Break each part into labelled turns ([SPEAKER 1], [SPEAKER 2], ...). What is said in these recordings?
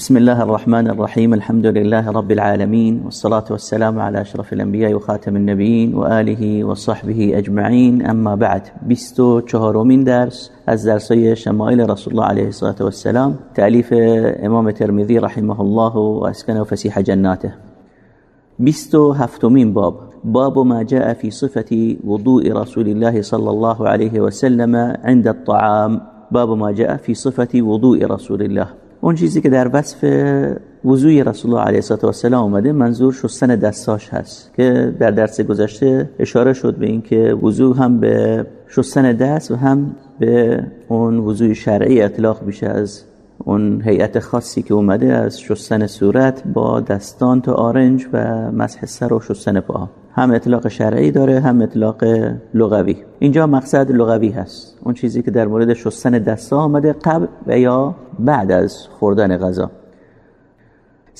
[SPEAKER 1] بسم الله الرحمن الرحيم الحمد لله رب العالمين والصلاة والسلام على أشرف الأنبياء وخاتم النبيين وآله وصحبه أجمعين أما بعد بستو چهارمین درس از شمائل رسول الله عليه الصلاة والسلام تأليف امام ترمذي رحمه الله وأسكنه فسيح جناته بستو هفتمين باب باب ما جاء في صفة وضوء رسول الله صلى الله عليه وسلم عند الطعام باب ما جاء في صفة وضوء رسول الله اون چیزی که در وصف وضوی رسول الله علیه و سلام اومده منظور شستن دستاش هست که در درس گذشته اشاره شد به اینکه وضو هم به شستن دست و هم به اون وضوی شرعی اطلاق میشه از اون هیئت خاصی که اومده از شستن صورت با دستان تا آرنج و مسح سر و شستن پاها هم اطلاق شرعی داره هم اطلاق لغوی. اینجا مقصد لغوی هست. اون چیزی که در مورد شستن دستا آمده قبل و یا بعد از خوردن غذا.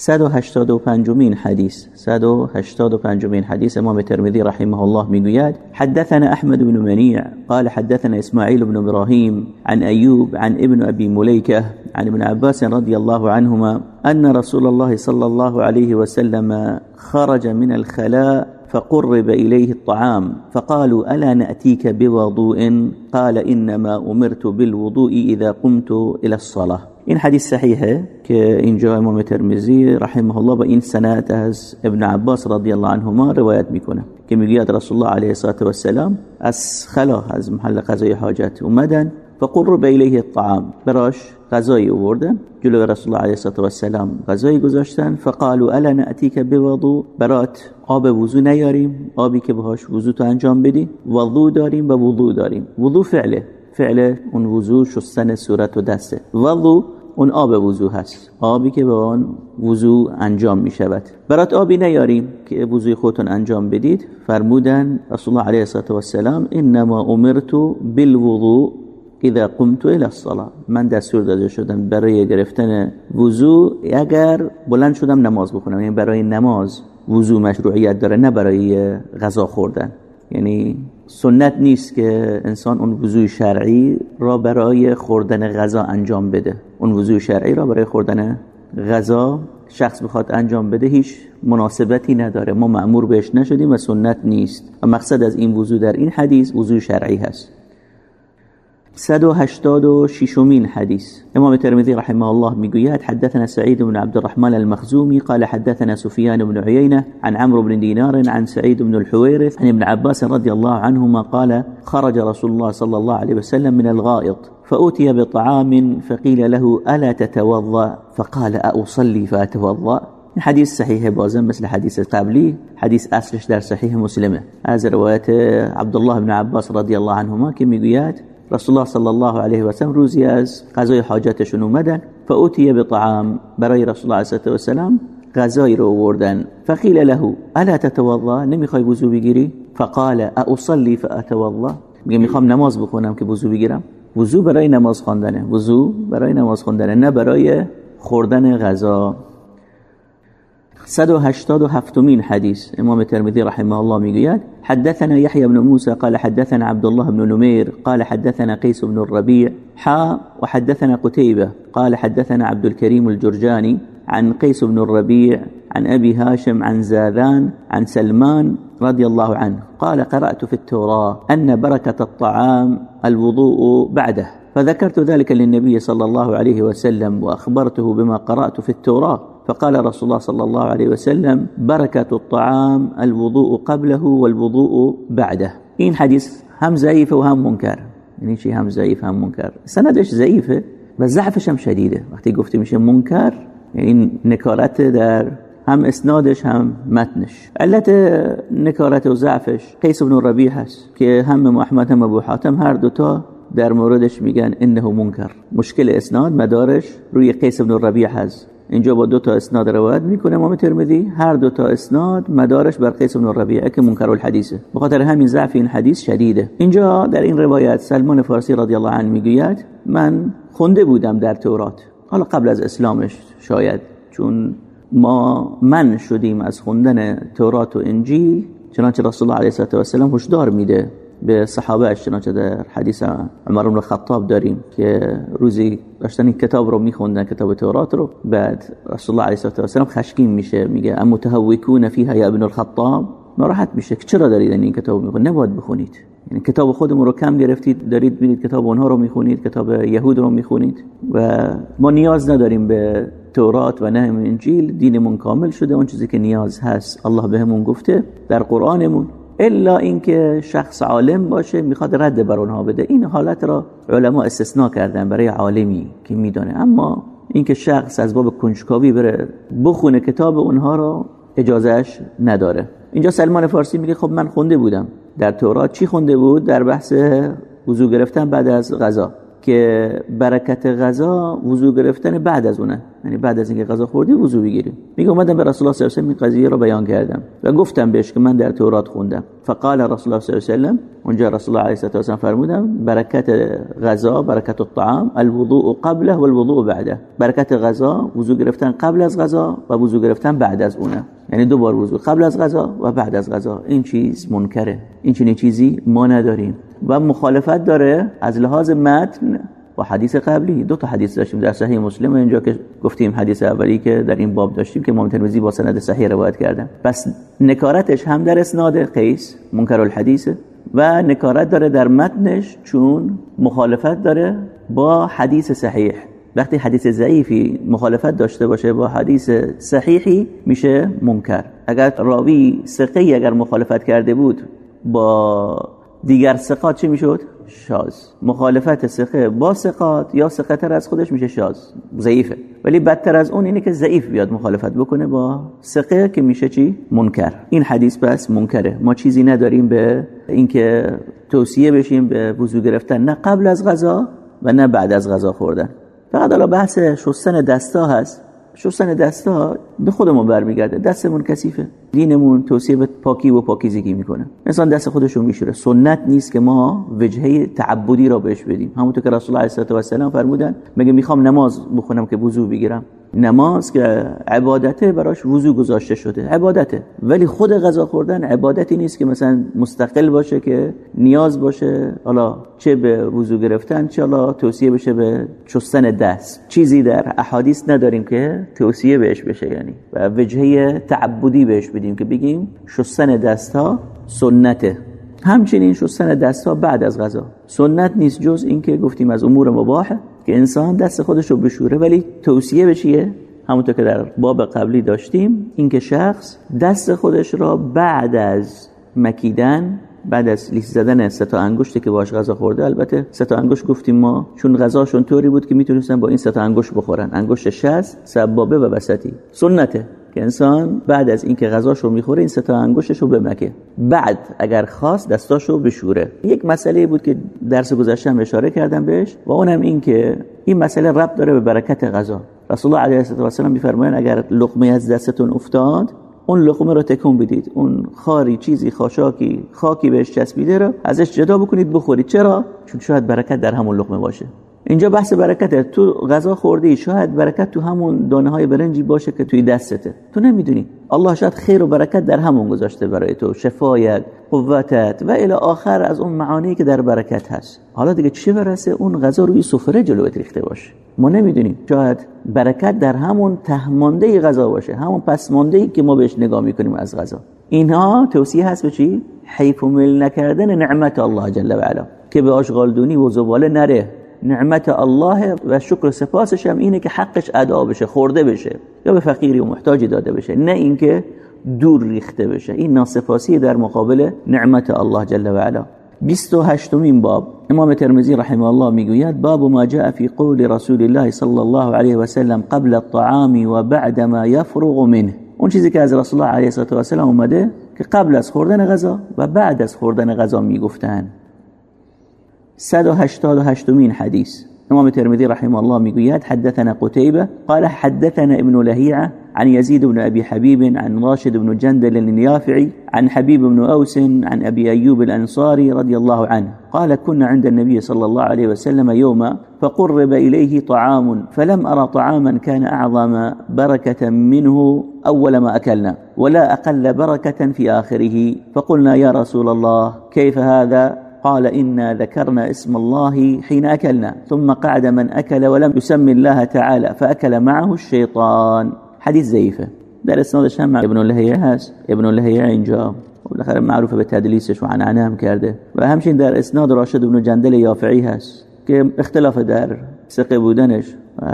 [SPEAKER 1] 185 مين حديث 185 مين حديث امام الترمذي رحمه الله ميقياد حدثنا احمد بن منيع قال حدثنا اسماعيل بن إبراهيم عن ايوب عن ابن ابي مليكه عن ابن عباس رضي الله عنهما ان رسول الله صلى الله عليه وسلم خرج من الخلاء فقرب إليه الطعام فقالوا ألا نأتيك بوضوء؟ قال إنما أمرت بالوضوء إذا قمت إلى الصلاة. این حدیث صحیحه که اینجا امام ترمزی رحمه الله با این سند از ابن عباس رضی الله عنهما روایت می‌کنه که می‌گوید رسول الله علیه الصلاه و السلام از خلا از محل قضای حاجت اومدن فقرب الیه الطعام. براش غذایی اووردن جلو رسول الله علیه الصلاه و السلام غذایی گذاشتن فقالوا الا ناتیک بوضو برات آب وضو نیاریم آبی که بهاش وضو تو انجام بدی. وضو داریم و وضو داریم. وضو فعله؟ فعل اون وضو شستن صورت و دسته. وضو اون آب وضو هست. آبی که به آن وضو انجام می شود. برات آبی نیاریم که وضوی خودتون انجام بدید. فرمودن رسول الله علیه الصلاه و السلام انما امرت بالوضوء اذا قمت الى الصلاه من دستور داده شدم برای گرفتن وضو اگر بلند شدم نماز بخونم. یعنی برای نماز وضو مشروعیت داره نه برای غذا خوردن. یعنی سنت نیست که انسان اون وضوع شرعی را برای خوردن غذا انجام بده. اون وضوع شرعی را برای خوردن غذا شخص بخواد انجام بده هیچ مناسبتی نداره. ما معمور بهش نشدیم و سنت نیست. و مقصد از این وضوع در این حدیث وضوع شرعی هست. 186 مين حديث. إمام الترمذي رحمه الله ميقويات حدثنا سعيد بن عبد الرحمن المخزومي قال حدثنا سفيان بن عيينة عن عمرو بن دينار عن سعيد بن الحويرث عن ابن عباس رضي الله عنهما قال خرج رسول الله صلى الله عليه وسلم من الغائط فأتي بطعام فقيل له ألا تتوضأ؟ فقال أصلي فأتوضأ. حديث صحيح بازم مثل حديث قبلي حديث أصلش در صحيح مسلمه. هذا رواية عبد الله بن عباس رضي الله عنهما كم رسول الله صلی الله علیه و سلم روزی از غذای حاجتشون اومدن فاوتی بطعام برای رسول الله صلی الله و غذایی رو آوردن فقیل له الا تتوضا نمی‌خوای وضو بگیری فقال اصلي فاتوضا میگه می‌خوام نماز بخونم که وضو بگیرم وضو برای نماز خواندنه وضو برای نماز خواندنه نه برای خوردن غذا 187 مين حديث امام الترمذي رحمه الله ميقياد حدثنا يحيى بن موسى قال حدثنا عبد الله بن نمير قال حدثنا قيس بن الربيع حا وحدثنا قتيبة قال حدثنا عبد الكريم الجرجاني عن قيس بن الربيع عن أبي هاشم عن زاذان عن سلمان رضي الله عنه. قال قرأت في التوراة أن بركة الطعام الوضوء بعده. فذكرت ذلك للنبي صلى الله عليه وسلم وأخبرته بما قرأت في التوراة. فقال رسول الله صلى الله عليه وسلم بركة الطعام الوضوء قبله والوضوء بعده. این حدیث هم ضعیف و هم منکر یعنی چی هم ضعیف هم منکر سندش ضعیفه و ضعفش هم شدیده وقتی گفته میشه منکر یعنی نکارت در هم اسنادش هم متنش. علت نکارت و ضعفش قیس بن ربیع هست که هم محمد هم ابو حاتم هر دوتا در موردش میگن انه منکر. مشکل اسناد مدارش روی قیس بن ربیع هست اینجا با دو تا اسناد روایت می‌کنه. امام ترمذی هر دو تا اسناد مدارش بر قیس بن ربیعه که منکر الحدیثه. به خاطر همین ضعف این حدیث شدیده. اینجا در این روایت سلمان فارسی رضی الله عنه می‌گوید من خونده بودم در تورات. حالا قبل از اسلامش شاید چون ما من شدیم از خوندن تورات و انجیل چنانچه رسول الله علیه و سلم هشدار میده. به صحابه اشتناچه در حدیث عمر بن خطاب داریم که روزی داشتن این کتاب رو میخوندن کتاب تورات رو بعد رسول الله علیه و سلم خشکین میشه میگه ام متهوکون فیها یا ابن الخطاب؟ ناراحت میشه که چرا دارید این کتاب می‌خونید؟ نباید بخونید. یعنی کتاب خودمون رو کم گرفتید دارید ببینید کتاب اونها رو می‌خونید کتاب یهود رو می‌خونید و ما نیاز نداریم به تورات و نه انجیل دینمون کامل شده اون چیزی که نیاز هست الله بهمون گفته در قرآنمون. الا اینکه شخص عالم باشه می‌خواد رد بر اونها بده. این حالت را علما استثناء کردن برای عالمی که میدانه اما اینکه شخص از باب کنجکاوی بره بخونه کتاب اونها رو اجازهش نداره. اینجا سلمان فارسی میگه خب من خونده بودم. در تورات چی خونده بود؟ در بحث وضو گرفتن بعد از غذا. که برکت غذا وضو گرفتن بعد از اونه. یعنی بعد از اینکه غذا خوردی وضو بگیری. میگه اومدم به رسول الله صلی الله علیه و این قضیه رو بیان کردم و گفتم بهش که من در تورات خوندم. فقال رسول الله صلی الله علیه و اونجا رسول الله علیه و سلم فرمودم برکت غذا برکت الطعام الوضوء قبله والوضوء بعده. برکت غذا وضو گرفتن قبل از غذا و وضو گرفتن بعد از اونه. یعنی دو بار وضو قبل از غذا و بعد از غذا. این چیز منکره. این چنین چیزی ما نداریم. و مخالفت داره از لحاظ متن و حدیث قبلی. دو تا حدیث داشتیم در صحیح مسلم اینجا که گفتیم حدیث اولی که در این باب داشتیم که امام ترمذی با سند صحیح روایت کردن. پس نکارتش هم در اسناد قیس منکر الحدیث و نکارت داره در متنش چون مخالفت داره با حدیث صحیح. وقتی حدیث ضعیفی مخالفت داشته باشه با حدیث صحیحی میشه منکر. اگر راوی سقی اگر مخالفت کرده بود با دیگر سقات چی می‌شد؟ شاز مخالفت سقه با سقات یا سقه از خودش میشه شاز ضعیفه. ولی بدتر از اون اینه که ضعیف بیاد مخالفت بکنه با سقه که میشه چی؟ منکر. این حدیث پس منکره. ما چیزی نداریم به اینکه توصیه بشیم به وضو گرفتن. نه قبل از غذا و نه بعد از غذا خوردن. فقط حالا بحث شستن دستا هست. شستن دستا به خودمون برمیگرده. دستمون کثیفه. دینمون توصیه به پاکی و پاکیزگی می‌کنه. انسان دست خودش رو میشوره. سنت نیست که ما وجهه تعبدی را بهش بدیم. همونطور که رسول الله علیه و سلم فرمودن میگه می‌خوام نماز بخونم که وضو بگیرم؟ نماز که عبادته براش وضو گذاشته شده. عبادته. ولی خود غذا خوردن عبادتی نیست که مثلا مستقل باشه که نیاز باشه حالا چه به وضو گرفتن چه حالا توصیه بشه به چستن دست. چیزی در احادیث نداریم که توصیه بهش بشه یعنی. و وجهه تعبدی بهش بدیم که بگیم شستن دست ها سنته. همچنین شستن دست ها بعد از غذا. سنت نیست جز اینکه گفتیم از امور مباحه که انسان دست خودش رو بشوره ولی توصیه به چیه؟ همونطور که در باب قبلی داشتیم اینکه شخص دست خودش را بعد از مکیدن بعد از لیس زدن سه تا انگشتی که باش غذا خورده البته سه تا انگشت گفتیم ما چون غذاشون طوری بود که می‌تونستن با این سه تا انگشت بخورن. انگشت شست سبابه و وسطی. سنته. که انسان بعد از اینکه غذاشو می‌خوره این سه تا انگشتشو بمکه. بعد اگر خواست دستاشو بشوره. یک مسئله بود که درس گذشته اشاره کردم بهش و اونم این که این مسئله ربط داره به برکت غذا. رسول الله علیه و سلم میفرمایند اگر لقمه از دستتون افتاد اون لقمه رو تکون بدید. اون خاری چیزی خاشاکی خاکی بهش چسبیده رو ازش جدا بکنید بخورید. چرا؟ چون شاید برکت در همون لقمه باشه. اینجا بحث برکته. تو غذا خوردی شاید برکت تو همون دانه های برنجی باشه که توی دستته. تو نمی‌دونی. الله شاید خیر و برکت در همون گذاشته برای تو. شفایت قوتت و الی آخر از اون معانی که در برکت هست. حالا دیگه چه برسه اون غذا روی سفره جلوت ریخته باشه؟ ما نمی‌دونیم. شاید برکت در همون تهمانده غذا باشه. همون پسمانده ای که ما بهش نگاه می‌کنیم از غذا. اینها توصیه هست به چی؟ حیف مل نکردن نعمت الله جل و علا. که به آشغالدونی و زباله نره. نعمت الله و شکر سپاسش هم اینه که حقش ادا بشه خورده بشه یا به فقیری و محتاجی داده بشه نه اینکه دور ریخته بشه. این ناسپاسی در مقابل نعمت الله جل و علا. 28 باب. امام ترمذی رحمه الله می‌گوید باب ما جاء في قول رسول الله صلی الله علیه و سلم قبل الطعام و بعد ما يفرغ منه. اون چیزی که از رسول الله علیه و سلم اومده که قبل از خوردن غذا و بعد از خوردن غذا می‌گفتن. 188 مين حديث امام الترمذي رحمه الله ميقويات حدثنا قتيبة قال حدثنا ابن لهيعة عن يزيد بن أبي حبيب عن راشد بن جندل اليافعي عن حبيب بن أوس عن أبي أيوب الأنصاري رضي الله عنه. قال كنا عند النبي صلى الله عليه وسلم يوما فقرب إليه طعام فلم أرى طعاما كان أعظم بركة منه أول ما أكلنا ولا أقل بركة في آخره. فقلنا يا رسول الله كيف هذا؟ قال إنا ذكرنا اسم الله حين أكلنا ثم قعد من أكل ولم يسمي الله تعالى فأكل معه الشيطان. حديث زيفة در اسنادش هم ابن هست ابن اللهیه اینجا بالاخره معروف به تدلیسش و عنعنه هم کرده و همچنین در اسناد راشد بن جندل یافعی هست که اختلاف در ثقة بودنش. و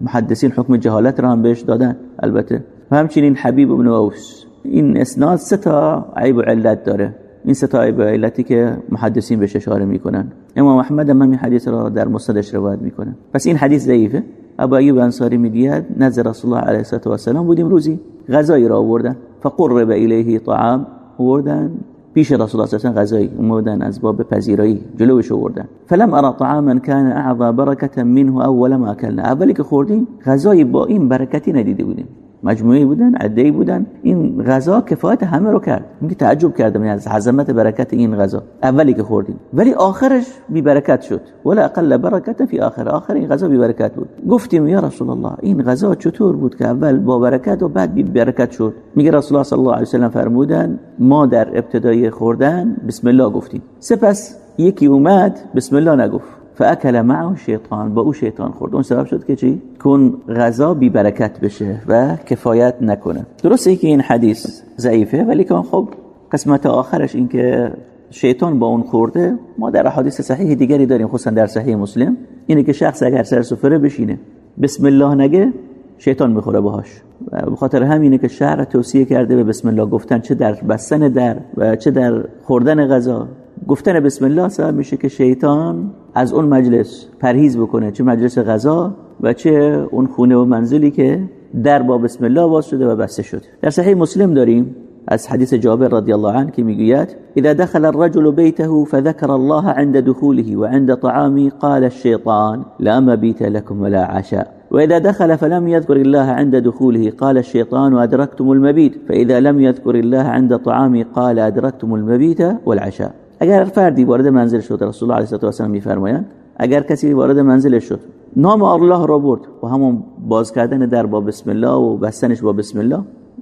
[SPEAKER 1] محدثین حکم جهالت را هم بهش دادن البته. و همچنین حبیب بن أوس. این إسناد سه تا عیب و علت داره. این سه تا عیب و علتی که محدثین بهش اشاره می‌کنن. امام احمد هم این حدیث را در مسندش روایت می‌کنه. پس این حدیث ضعیفه. ابو ایوب انصاری میگه نزد رسول الله علیه و سلام بودیم روزی غذایی را آوردن. فقرب الیه طعام آوردن. پیش رسول الله صلی غذایی اومدن از باب پذیرایی جلوش آوردن. فلم ارى طعاما كان اعظى بركه منه اول ما اكلنا اولی که خوردیم غذایی با این برکتی ندیده بودیم. مجموعی بودن عده‌ای بودن. این غذا کفایت همه رو کرد. میگه تعجب کردم از عظمت برکت این غذا. اولی که خوردیم. ولی آخرش بی برکت شد. ولا أقل بركة في آخره. آخر این غذا بی برکت بود. گفتیم یا رسول الله این غذا چطور بود که اول با برکت و بعد بی برکت شد؟ میگه رسول الله صلی الله علیه و سلم فرمودن ما در ابتدای خوردن بسم الله گفتیم. سپس یکی اومد بسم الله نگفت. فأكل معه الشيطان با او شیطان خورد. اون سبب شد که چی؟ کن غذا بی برکت بشه و کفایت نکنه. درسته که این حدیث ضعیفه ولی که خب قسمت آخرش این که شیطان با اون خورده ما در حدیث صحیح دیگری داریم خصوصا در صحیح مسلم. اینه که شخص اگر سر سفره بشینه بسم الله نگه شیطان می‌خوره باهاش. به خاطر همینه که شهر توصیه کرده به بسم الله گفتن چه در بستن در و چه در خوردن غذا. گفتن بسم الله سبب میشه که شیطان از اون مجلس پرهیز بکنه چه مجلس غذا و چه اون خونه و منزلی که در با بسم الله باز شده و بسته شده. در صحیح مسلم داریم از حدیث جابر رضی الله عنه که می‌گوید اذا دخل الرجل بيته فذكر الله عند دخوله وعند طعامه قال الشيطان لا مبيت لكم ولا عشاء. وإذا دخل فلم يذكر الله عند دخوله قال الشيطان أدركتم المبيت فإذا لم يذكر الله عند طعامه قال أدركتم المبيت والعشاء. اگر فردی وارد منزل شد رسول الله علیه و سلم میفرمایند اگر کسی وارد منزل شد نام الله را برد و همون باز کردن در با بسم الله و بستنش با بسم الله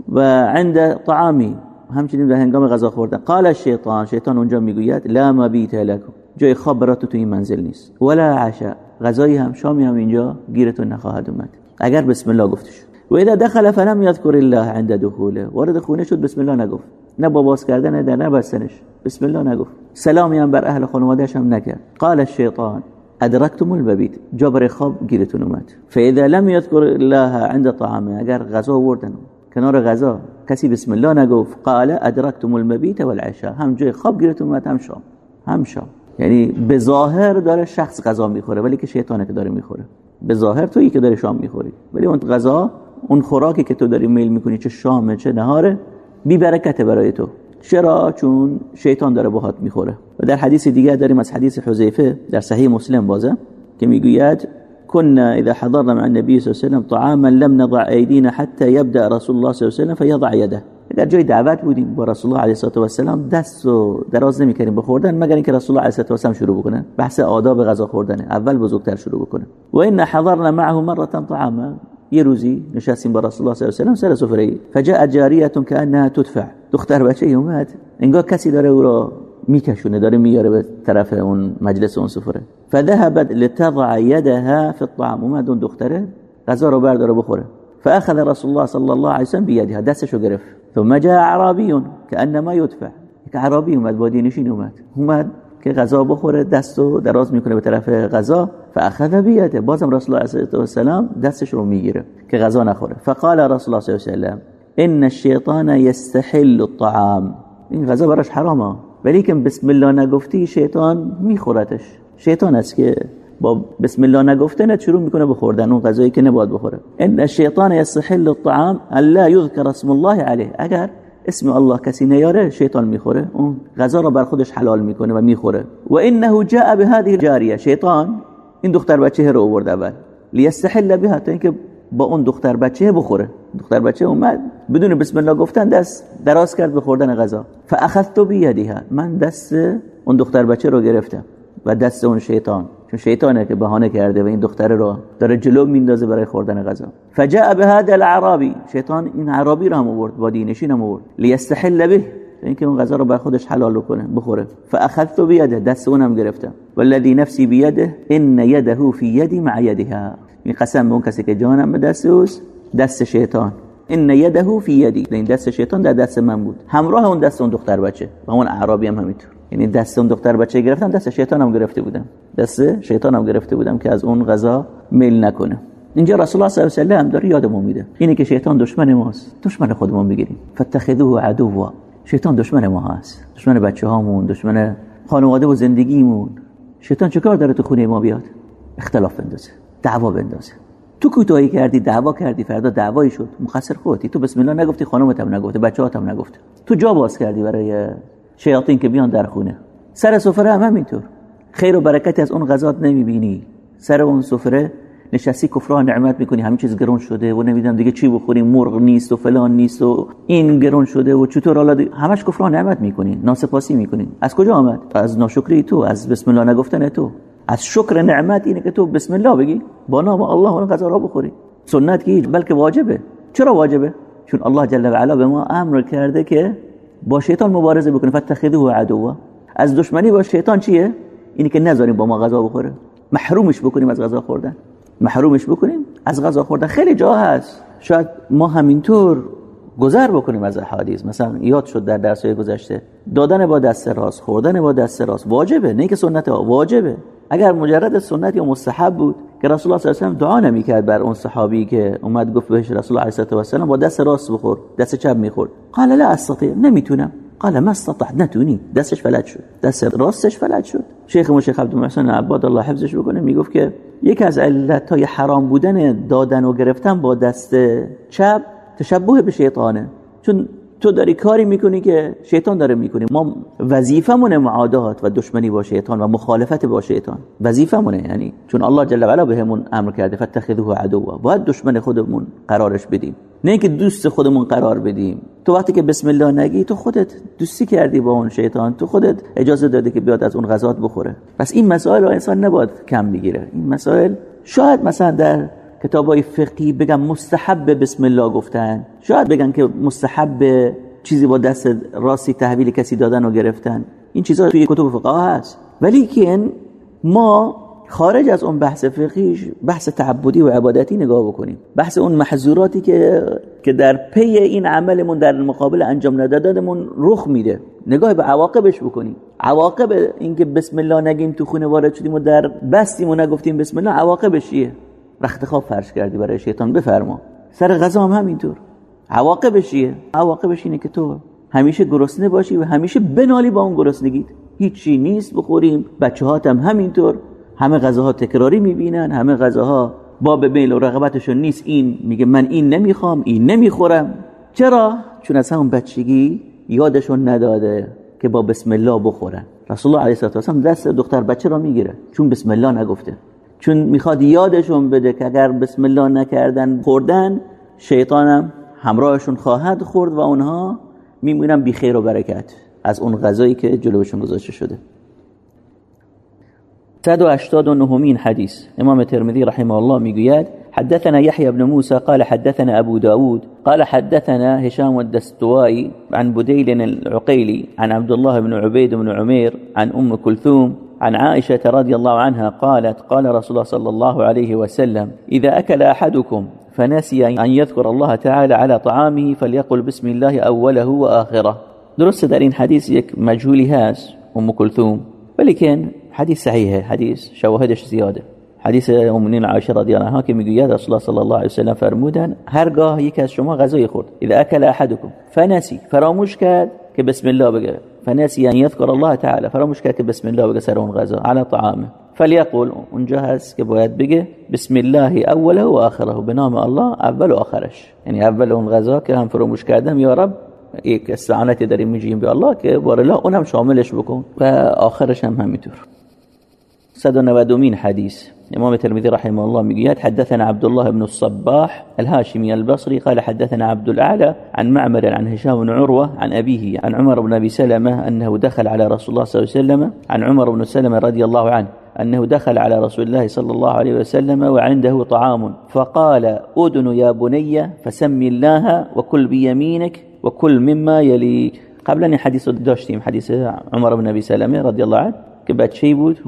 [SPEAKER 1] و عند طعامی همچنین در هنگام غذا خوردن. قال الشیطان شیطان اونجا می‌گوید لا مبیت لکم. جای خواب برات تو این منزل نیست. ولا عشاء. غذایی هم شامی هم اینجا گیرتون نخواهد اومد. اگر بسم الله گفتش. و اذا دخل فلم يذكر الله عند دخوله. وارد خونه شد بسم الله نگفت. نه با باز کردن در نه بستنش بسم الله نگفت. سلامی هم بر اهل خانوادهش هم نکرد. قال الشیطان ادرکتم المبیت جبر خواب گیرتون اومد. فاذا لم يذكر الله عند طعامه اگر غذا آوردن. کنار غذا. کسی بسم الله نگفت. قال ادرکتم المبیت والعشاء. هم جای خواب گیرتون اومد هم شام. هم شام. یعنی به ظاهر داره شخص غذا می‌خوره ولی که شیطانه که داره می‌خوره. به ظاهر تویی که داره شام می‌خوری. ولی اون غذا اون خوراکی که تو داری میل می‌کنی چه شامه چه نهاره بی برکت برای تو. چرا؟ چون شیطان داره باهات می‌خوره. و در حدیث دیگه داریم از حدیث حذیفه در صحیح مسلم بازه که می‌گوید كنا اذا حضرنا مع النبي صلى الله عليه وسلم طعاما لم نضع ايدينا حتى يبدا رسول الله صلى الله عليه وسلم فيضع يده اگر جای دعوت بودیم با رسول الله علیه و سلام دست و دراز نمی‌کردیم بخوردن مگر اینکه رسول الله علیه و سلام شروع بکنه. بحث آداب غذا خوردن اول بزرگتر شروع بکنه. و ان حضرنا معه مره طعاما. یه روزی نشستیم با رسول الله صلی الله علیه و سر سفره فجاء جاریه کانها تدفع. دختر بچه اومد. انگار کسی داره أو را میکشونه داره میاره به طرف اون مجلس اون سفره. فذهبت لتضع يدها في الطعام. اومد اون دختره غذا رو برداره بخوره. فأخذ رسول الله صلی الله علیه و سلم بيدها دستشو گرفت. ثم جاء اعرابي كانما يدفع یک عربی اومد با دینشین اومد. اومد که غذا بخوره دستو دراز می‌کنه به طرف غذا. فاخذ بیاده بازم رسول الله صلی الله علیه و سلام دستش رو می‌گیره که غذا نخوره. فقال رسول الله صلی الله علیه و سلم ان الشیطان یستحل الطعام. این غذا براش حرامه. ولی که بسم الله نگفتی شیطان میخورتش. شیطان است که با بسم الله نگفتن شروع می‌کنه به خوردن اون غذایی که نباید بخوره. ان الشیطان یستحل الطعام الا یذکر اسم الله علیه. اگر اسم الله کسی نیاره شیطان می‌خوره. اون غذا رو بر خودش حلال می‌کنه و می‌خوره. و انه جاء بهذه الجاریه. شیطان این دختر بچه رو آورد اول. لیستحل بها تا اینکه با اون دختر بچه بخوره. دختر بچه اومد بدون بسم الله گفتن دست دراز کرد به خوردن غذا. فاخذت بیدها من دست اون دختر بچه رو گرفتم و دست اون شیطان. چون شیطانه که بهانه کرده و این دختره رو داره جلو میندازه برای خوردن غذا. فجاء بهذا العربی شیطان این عربی رو هم آورد با دینشین هم آورد. لیستحل به اینکه اون غذا رو بر خودش حلال کنه بخوره. فاخذت بیده دست اونم گرفتم والذی نفسی بیده ان یده فی یدی مع یدها. این قسم به اون کسی که جانم به دست اوست دست شیطان. ان یده فی یدی. این دست شیطان در دست من بود. همراه اون دست اون دختر بچه. و اون اعرابی هم همینطور. یعنی دست اون دختر بچه گرفتم دست شیطانم گرفته بودم. دست شیطانم گرفته بودم که از اون غذا میل نکنه. اینجا رسول الله صلی الله علیه و آله داره یادمون میده. اینه که شیطان دشمن ماست. دشمن خودمون بگیریم فتخذوه عدوا. شیطان دشمن ما هست. دشمن بچه هامون دشمن خانواده و زندگیمون. شیطان چیکار داره تو خونه ما بیاد؟ اختلاف بندازه. دعوا بندازه. تو کوتاهی کردی دعوا کردی فردا دعوایی شد. مقصر خودتی. تو بسم الله نگفتی خانومت هم نگفته بچه‌هات هم نگفته. تو جا باز کردی برای شیاطین که بیان در خونه. سر سفره هم همینطور. خیر و برکتی از اون غذات نمی‌بینی. سر اون سفره نشستی کفران نعمت می‌کنی. همین چیز گرون شده و نمی‌دونم دیگه چی بخوریم. مرغ نیست و فلان نیست و این گرون شده و چطور. حالا همش کفران نعمت می‌کنی. ناسپاسی می‌کنی. از کجا آمد؟ از ناشکری تو. از بسم الله نگفتن تو. از شکر نعمت اینه که تو بسم الله بگی. با نام الله اون غذا را بخوری. سنت که بلکه واجبه. چرا واجبه؟ چون الله جل و علا به ما امر کرده که با شیطان مبارزه بکنه. فتخذوه عدوا. از دشمنی با شیطان چیه؟ اینی که نذاریم با ما غذا بخوره. محرومش بکنیم از غذا خوردن. محرومش بکنیم از غذا خوردن. خیلی جا هست. شاید ما همینطور گذر بکنیم از حدیث مثلا یاد شد در درس گذشته. دادن با دست راست خوردن با دست راست. واجبه. نه که سنت واجبه. اگر مجرد سنت یا مستحب بود که رسول الله صلی الله علیه و دعا نمی‌کرد بر اون صحابی که اومد گفت بهش رسول الله علیه و سلم با دست راست بخور دست چپ می‌خورد. قال لا استطيع نمی‌تونم. قال ما استطعت نتونی دستش فلج شد. دست راستش فلج شد. شیخ مو شیخ عبدالمحسن عباد الله حفظش بکنه می‌گفت که یکی از علتهای حرام بودن دادن و گرفتن با دست چپ تشبه به شیطانه. چون تو داری کاری می‌کنی که شیطان داره می‌کنی. ما وظیفمون معادات و دشمنی با شیطان و مخالفت با شیطان. وظیفمونه یعنی چون الله جل و علا بهمون امر کرده فتخذوه عدوا. باید دشمن خودمون قرارش بدیم. نه که دوست خودمون قرار بدیم. تو وقتی که بسم الله نگی تو خودت دوستی کردی با اون شیطان. تو خودت اجازه دادی که بیاد از اون غذات بخوره. پس این مسائل رو انسان نباید کم بگیره. این مسائل شاید مثلا در کتابای فقهی بگن مستحب بسم الله گفتن. شاید بگن که مستحب چیزی با دست راستی تحویل کسی دادن و گرفتن. این چیزها توی کتب فقها هست. ولی که ما خارج از اون بحث فقهیش بحث تعبدی و عبادتی نگاه بکنیم. بحث اون محظوراتی که که در پی این عملمون در مقابل انجام ندادنمون رخ میده. نگاه به عواقبش بکنیم. عواقب اینکه بسم الله نگیم تو خونه وارد شدیم و در بستیم و نگفتیم بسم الله عواقبش چیه؟ رخت خواب فرش کردی برای شیطان بفرما. سر غذا هم همینطور. عواقبش چیه؟ عواقبش اینه که تو همیشه گرسنه باشی و همیشه بنالی با اون گرسنگیت. هیچی نیست بخوریم. بچه هم همینطور. همه غذاها تکراری می‌بینن همه غذاها باب میل و رغبتشون نیست. این میگه من این نمی‌خوام این نمی‌خورم. چرا؟ چون از همون بچگی یادشون نداده که با بسم الله بخورن. رسول الله علیه السلام دست دختر بچه را می‌گیره. چون بسم الله نگفته. چون می‌خواد یادشون بده که اگر بسم الله نکردن خوردن شیطانم همراهشون خواهد خورد و اونها میمونن بی خیر و برکت از اون غذایی که جلوشون گذاشته شده. 189 حديث امام الترمذي رحمه الله می‌گوید حدثنا يحيى بن موسى قال حدثنا أبو داود قال حدثنا هشام الدستوائي عن بديل العقيلي عن عبد الله بن عبيد بن عمير عن أم كلثوم عن عائشة رضي الله عنها قالت قال رسول الله صلى الله عليه وسلم إذا أكل أحدكم فنسي أن يذكر الله تعالى على طعامه فليقل بسم الله أوله وآخره. درست در این حدیث یک هست أم کلثوم ولی حدیث صحیحه حدیث شواهدش زیاده حدیث امنین عایشه رضی الله عنها که میگوید رسول الله صلی الله علیه و سلم فرمودن هرگاه یک از شما غذای خورد. إذا أكل أحدكم فنسی فراموش کرد که بسم الله بگه. فنسی أن یذکر الله تعالی فراموش کرد که بسم الله بگه سر اون غذا. على طعامه. فلیقول اونجا هست که باید بگه بسم الله اوله و آخره. به نام الله اول و آخرش. یعنی اول اون غذا که هم فراموش کردم یا رب یک استعانتی داریم میجیم به الله که بار الله اونم شاملش بکن. و آخرش هم همینطور. 190 حديث الإمام الترمذي رحمه الله مقياد حدثنا عبد الله بن الصباح الهاشمي البصري قال حدثنا عبد الأعلى عن معمر عن هشام بن عروة عن أبيه عن عمر بن أبي سلمة أنه دخل على رسول الله صلى الله عليه وسلم عن عمر بن سلمة رضي الله عنه أنه دخل على رسول الله صلى الله عليه وسلم وعنده طعام. فقال أدن يا بني فسمي الله وكل بيمينك وكل مما يليك. قبلا این حدیث رو داشتیم حدیث عمر بن نبی سلمة رضی الله عنه. که بچه‌ای بود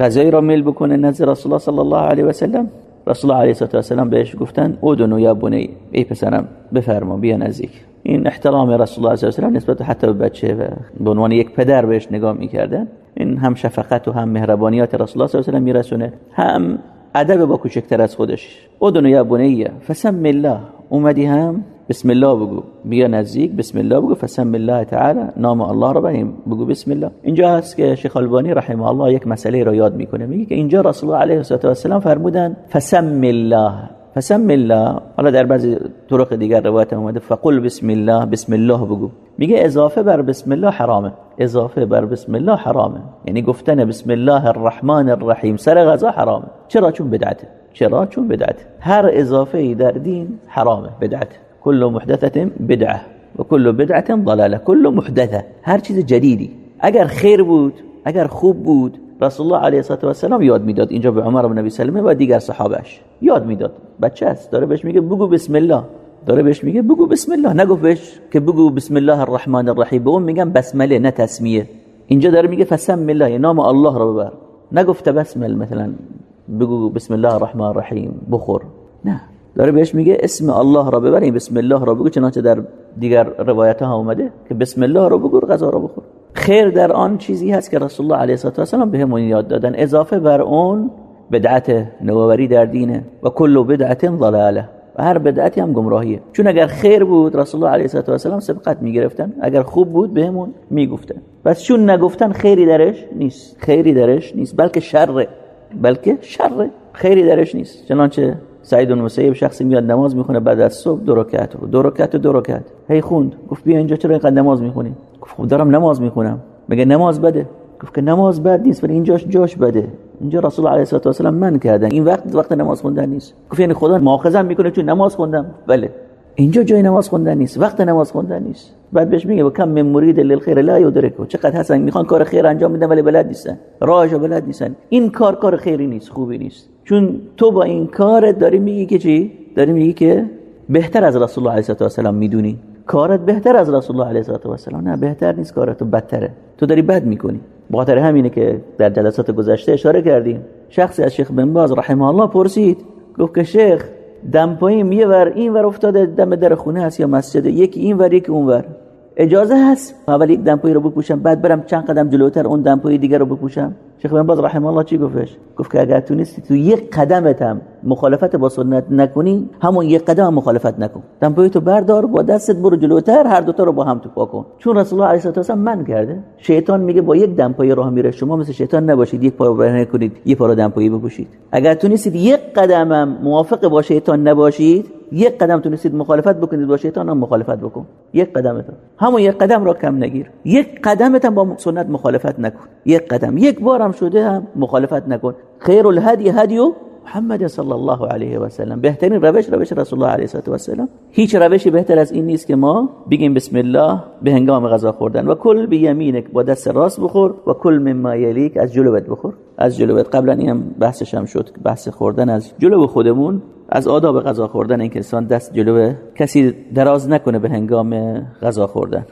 [SPEAKER 1] غذایی را میل بکنه نزد رسول الله صلی الله علیه و سلم. رسول الله علیه و سلم بهش گفتن اودنو یا بنی ای پسرم بفرما بیا نزدیک. این احترام رسول الله علیه و سلم نسبت حتی به بچه و به عنوان یک پدر بهش نگاه می‌کردن. این هم شفقت و هم مهربانیات رسول الله صلی الله علیه و میرسونه هم ادب با کوچکتر از خودش. اودنو یا بنی فسم الله اومدی هم بسم الله بگو بیا نزدیک بسم الله بگو فسم الله تعالی نام الله رو بگیم بگو بسم الله اینجا هست که شیخ البانی رحمه الله یک مسئله رو یاد می‌کنه میگه که اینجا رسول الله علیه و السلام فرمودن فسم الله فسم الله حالا در بعضی طرق دیگر روایت اومده فقل بسم الله بسم الله بگو میگه اضافه بر بسم الله حرامه اضافه بر بسم الله حرامه یعنی گفتن بسم الله الرحمن الرحیم سر غذا حرامه چرا چون بدعته چرا چون بدعته هر اضافه ای در دین حرامه بدعته كل محدثة بدعة وكل بدعة ضلالة كل محدثة هر چیز جدیدی. اگر خیر بود اگر خوب بود رسول الله علیه و سلام یاد می‌داد اینجا به عمر بن ابی سلمه و دیگر صحابهش یاد می‌داد. بچه است. داره بهش میگه بگو بسم الله. داره بهش میگه بگو بسم الله. نگفت بهش که بگو بسم الله الرحمن الرحیم. به اون میگن بسمله نه تسمیه. اینجا داره میگه فسم الله نام الله رو ببر. نگفت بسمل مثلا بگو بسم الله الرحمن الرحیم بخور. نه. داره بهش میگه اسم الله را ببریم بسم الله را بگو چنانچه در دیگر روایت ها اومده که بسم الله را بگو غذا را بخور. خیر در آن چیزی هست که رسول الله علیه و سلم بهمون یاد دادن. اضافه بر اون بدعت نوآوری در دینه و کل بدعت ضلاله. و هر بدعتی هم گمراهیه. چون اگر خیر بود رسول الله علیه و سلم سبقت می‌گرفتن. اگر خوب بود بهمون می‌گفتن. پس چون نگفتن خیری درش نیست. خیری درش نیست. بلکه شر بلکه شر خیری درش نیست. چنانچه سعید بن مسیب شخصی میاد نماز می‌خونه بعد از صبح دو رکعت دو رکعت دو رکعت. هی خوند. گفت بیا اینجا چرا اینقدر نماز می‌خونی؟ گفت خب دارم نماز می‌خونم. میگه نماز بده؟ گفت که نماز بد نیست ولی اینجاش جاش بده. اینجا رسول الله علیه و سلم من کردن. این وقت وقت نماز خوندن نیست. گفت یعنی خدا مؤاخذه می‌کنه چون نماز خوندم. بله. اینجا جای نماز خوندن نیست. وقت نماز خوندن نیست. بعد بهش میگه کم من مرید للخیر لا یدرکه. چقدر هستن می‌خوان کار خیر انجام بدن ولی بلد نیستن. راهش بلد نیستن. این کار کار خیری نیست خوبی نیست. چون تو با این کار داری میگی که چی؟ داری میگی که بهتر از رسول الله علیه و سلام می‌دونی. کارت بهتر از رسول الله علیه و سلام نه بهتر نیست کارت بدتره. تو داری بد می‌کنی. بخاطر همینه که در جلسات گذشته اشاره کردیم. شخصی از شیخ بن باز رحمه الله پرسید گفت که شیخ دمپاییم یه ور این ور افتاده دم در خونه هست یا مسجد؟ یکی این ور یکی اون ور. اجازه هست؟ اول یک دمپایی رو بپوشم بعد برم چند قدم جلوتر اون دمپایی دیگر رو بپوشم؟ شیخ بن باز رحمه الله چی گفتش؟ گفت که اگر تونستی تو یک قدمت هم مخالفت با سنت نکنی همون یک قدم هم مخالفت نکن. دمپایی تو بردار با دستت برو جلوتر هر دوتا رو با هم تو پا کن. چون رسول الله علیه و سلم من کرده. شیطان میگه با یک دمپایی راه میره. شما مثل شیطان نباشید یک پا رو کنید یک پا رو دمپایی بپوشید. اگر تونستید یک قدم هم موافق با شیطان نباشید یک قدم تونستید مخالفت بکنید با شیطان هم مخالفت بکن. یک قدم تا همون یک قدم را کم نگیر. یک قدمت هم با سنت مخالفت نکن. یک قدم. یک بار هم شده هم مخالفت نکن. خیر الهدی هدیو محمد صلی الله علیه و سلم. بهترین روش روش رسول الله علیه و سلم هیچ روشی بهتر از این نیست که ما بگیم بسم الله به هنگام غذا خوردن. و کل به یمینک با دست راست بخور و کل مما یلیک از جلوت بخور. از جلوت قبلا این بحثش هم شد بحث خوردن از جلو خودمون. از آداب غذا خوردن این انسان دست جلو کسی دراز نکنه به هنگام غذا خوردن.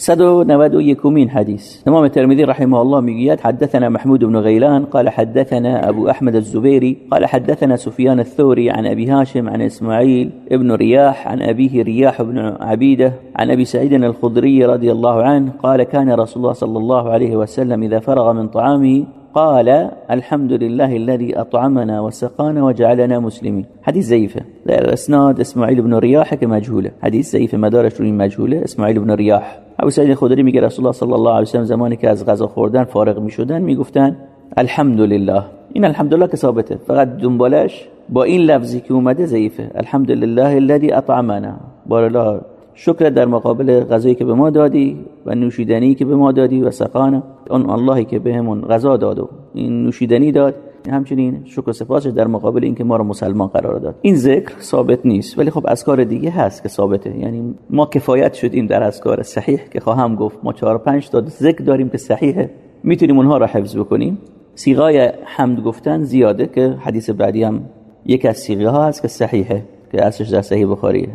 [SPEAKER 1] 191 حديث. امام الترمذي رحمه الله ميقيات حدثنا محمود بن غيلان قال حدثنا أبو أحمد الزبيري قال حدثنا سفيان الثوري عن أبي هاشم عن إسماعيل ابن رياح عن أبيه رياح بن عبيدة عن أبي سعيد الخضري رضي الله عنه قال كان رسول الله صلى الله عليه وسلم إذا فرغ من طعامه قال الحمد لله الذي أطعمنا وسقانا وجعلنا مسلمين. حديث زيفة الإسناد إسماعيل بن رياح كمجهولة حديث زيفة مدارش روی مجهوله إسماعيل بن رياح. ابو سعید خدری میگه رسول الله صلی الله علیه و سلم زمانی که از غذا خوردن فارغ می‌شدن می‌گفتن الحمدلله. این الحمدلله که ثابته. فقط دنبالش با این لفظی که اومده ضعیفه. الحمدلله الذي اطعمنا. بار الله شکر در مقابل غذایی که به ما دادی و نوشیدنی که به ما دادی و سقانا. اون اللهی که بهمون غذا داد و این نوشیدنی داد. همچنین شکر سپاسش در مقابل اینکه ما رو مسلمان قرار داد. این ذکر ثابت نیست ولی خب کار دیگه هست که ثابته. یعنی ما کفایت شدیم در اذکار صحیح که خواهم گفت. ما چهار پنج تا ذکر داریم که صحیحه. می‌تونیم اونها را حفظ بکنیم. سیغای حمد گفتن زیاده که حدیث بعدی هم یک از سیغه ها هست که صحیحه که اصلش در صحیح بخاریه.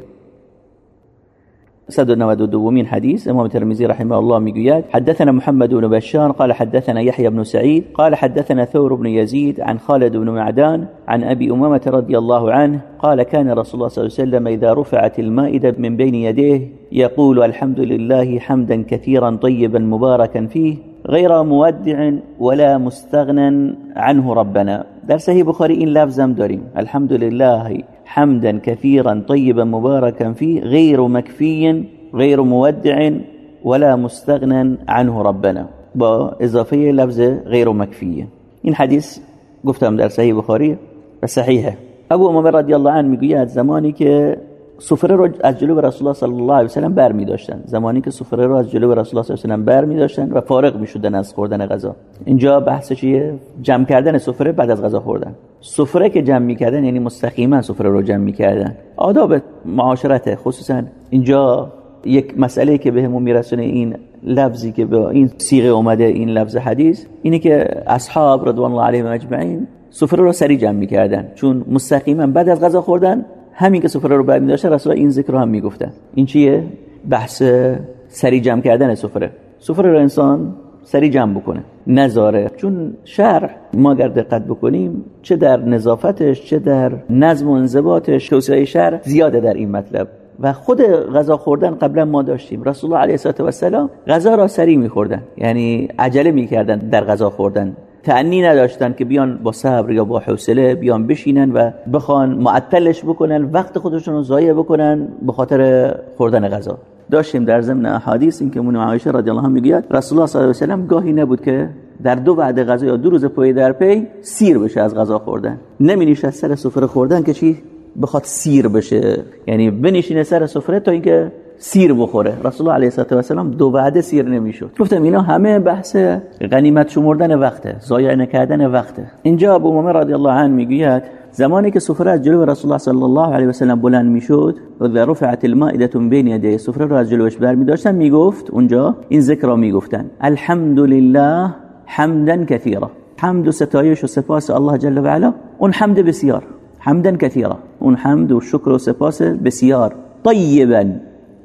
[SPEAKER 1] 192 من حديث إمام الترمذي رحمه الله ميقياد حدثنا محمد بن بشار قال حدثنا يحيى بن سعيد قال حدثنا ثور بن يزيد عن خالد بن معدان عن أبي أمامة رضي الله عنه قال كان رسول الله صلى الله عليه وسلم إذا رفعت المائدة من بين يديه يقول الحمد لله حمدا كثيرا طيبا مباركا فيه غير مودع ولا مستغنى عنه ربنا. در بخاري این لفظم الحمد لله حمدا كثيرا طيبا مباركا فيه غير مكفي غير مودع ولا مستغنى عنه ربنا. با اضافه لفظ غیر مکفیه این حدیث گفتم در صحیح بخاری و صحیحه. ابو امامه رضی الله عنه میگوید زمانی که سفره رو از جلو رسول الله صلی الله علیه و سلم بر می داشتن زمانی که سفره رو از جلو رسول الله صلی الله علیه و سلم بر می داشتن و فارغ می شدن از خوردن غذا. اینجا بحث چیه؟ جمع کردن سفره بعد از غذا خوردن. سفره که جمع می‌کردن یعنی مستقیما سفره رو جمع می‌کردن. آداب معاشرت خصوصا. اینجا یک مسئله که بهمون میرسونه این لفظی که به این سیغه اومده این لفظ حدیث اینه که اصحاب رضوان الله علیهم اجمعین سفره رو سری جمع می‌کردن. چون مستقیما بعد از غذا خوردن همین که سفره رو برمی داشته رسول این ذکر رو هم می‌گفتن. این چیه؟ بحث سری جمع کردن سفره. سفره رو انسان سری جمع بکنه نظاره. چون شرع ما اگر دقت بکنیم چه در نظافتش چه در نظم و انضباطش توسعه شرع زیاده در این مطلب. و خود غذا خوردن قبلا ما داشتیم. رسول الله علیه و سلام غذا را سری میخوردن. یعنی عجله می‌کردن در غذا خوردن. تعنی نداشتن که بیان با صبر یا با حوصله بیان بشینن و بخوان معطلش بکنن وقت خودشون رو ضایع بکنن به خاطر خوردن غذا. داشتیم در ضمن احادیث این که مون عایشه رضی الله میگه رسول الله صلی الله علیه و سلم گاهی نبود که در دو بعد غذا یا دو روز پای در پی سیر بشه از غذا خوردن. نمی سر سفره خوردن که چی؟ بخواد سیر بشه. یعنی بنشینه سر سفره تا اینکه سیر بخوره. رسول الله علیه و سلم دو وعده سیر نمی‌شد. گفتم اینا همه بحث غنیمت شمردن وقته ضایع نکردن وقته. اینجا ابو امامه رضی الله عنه می‌گوید زمانی که سفره از جلو رسول الله صلی الله علیه و سلم بلند می‌شد و رفعت المائده بین یدی سفره رو از جلوش برمی داشتن می‌گفت اونجا این ذکر را می‌گفتن الحمد لله حمدا كثيرا حمد و ستایش و سپاس الله جل و علا اون حمد بسیار. حمدا كثيرا اون حمد و شکر و سپاس بسیار. طیبا.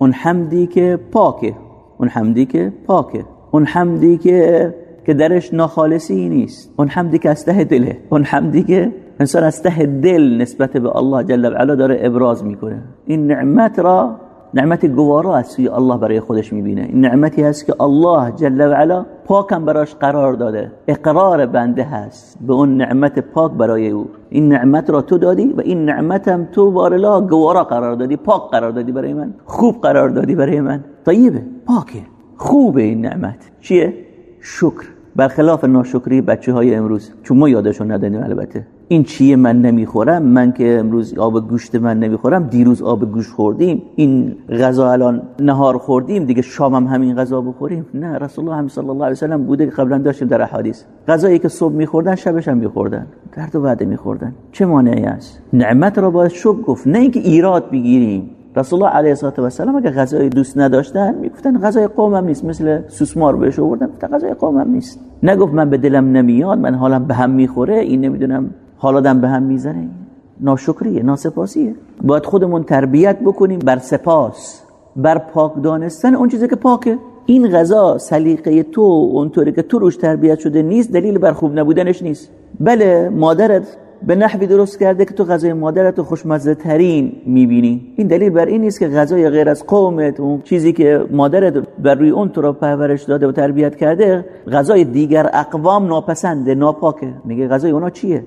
[SPEAKER 1] اون حمدی که پاکه اون حمدی که پاکه. اون حمدی که که درش ناخالصی نیست. اون حمدی که از ته دله. اون حمدی که انسان از ته دل نسبت به الله جل و علا داره ابراز می‌کنه. این نعمت را نعمت گوارا از سوی الله برای خودش می‌بینه. این نعمتی هست که الله جل و علا پاکم براش قرار داده. اقرار بنده هست به اون نعمت پاک برای او. این نعمت را تو دادی و این نعمتم تو بارلا گوارا قرار دادی پاک قرار دادی برای من. خوب قرار دادی برای من. طیبه پاکه خوبه این نعمت. چیه؟ شکر. برخلاف ناشکری بچه های امروز. چون ما یادشون ندادیم البته. این چیه من نمی‌خورم؟ من که امروز آب گوشت من نمی‌خورم دیروز آب گوشت خوردیم این غذا الان نهار خوردیم دیگه شامم همین غذا بخوریم؟ نه رسول الله صلی الله علیه و سلم بوده که قبلا داشتیم در احادیث. غذایی که صبح میخوردن شبش هم میخوردن. در دو بعد میخوردن. چه مانعی است؟ نعمت را باید شکر گفت نه اینکه ایراد بگیریم. رسول الله علیه و سلم اگه غذای دوست نداشتن می‌گفتن غذای قومم نیست مثل سوسمار بهش آوردن گفتن غذای قومم نیست. نگفت من به دلم نمیاد من حالم به هم می‌خوره این نمی‌دونم حالادم به هم می‌زنه. ناشکریه ناسپاسیه. باید خودمون تربیت بکنیم بر سپاس بر پاک دانستن اون چیزی که پاکه. این غذا سلیقه تو اونطوری که تو روش تربیت شده نیست دلیل بر خوب نبودنش نیست. بله مادرت به نحوی درست کرده که تو غذای مادرت رو خوشمزه ترین می‌بینی. این دلیل بر این نیست که غذای غیر از قومت اون چیزی که مادرت بر روی اون تو رو پرورش داده و تربیت کرده غذای دیگر اقوام ناپسنده ناپاکه. میگه غذای اونا چیه؟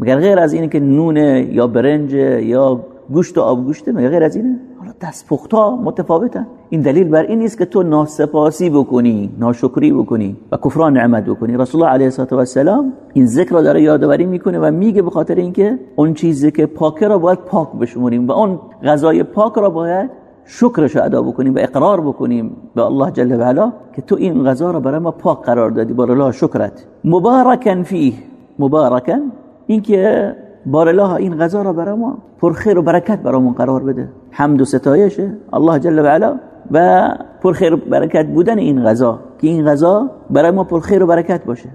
[SPEAKER 1] مگر غیر از اینه که نونه یا برنج یا گوشت و آب گوشته مگر غیر از اینه. حالا دست پختا متفاوتن. این دلیل بر این نیست که تو ناسپاسی بکنی ناشکری بکنی و کفران نعمت بکنی. رسول الله علیه و سلام این ذکر را داره یادآوری می‌کنه و میگه به خاطر اینکه اون چیزی که پاکه را باید پاک بشمونیم و اون غذای پاک را باید شکرش ادا بکنیم و اقرار بکنیم به الله جل و علا که تو این غذا را برای ما پاک قرار دادی. بر الله شکرت. مبارکن فیه. مبارکن اینکه بارالله این غذا را برای ما پر خیر و برکت برامون قرار بده. حمد و ستایشه الله جل و علا. و پر خیر و برکت بودن این غذا که این غذا برای ما پر خیر و برکت باشه.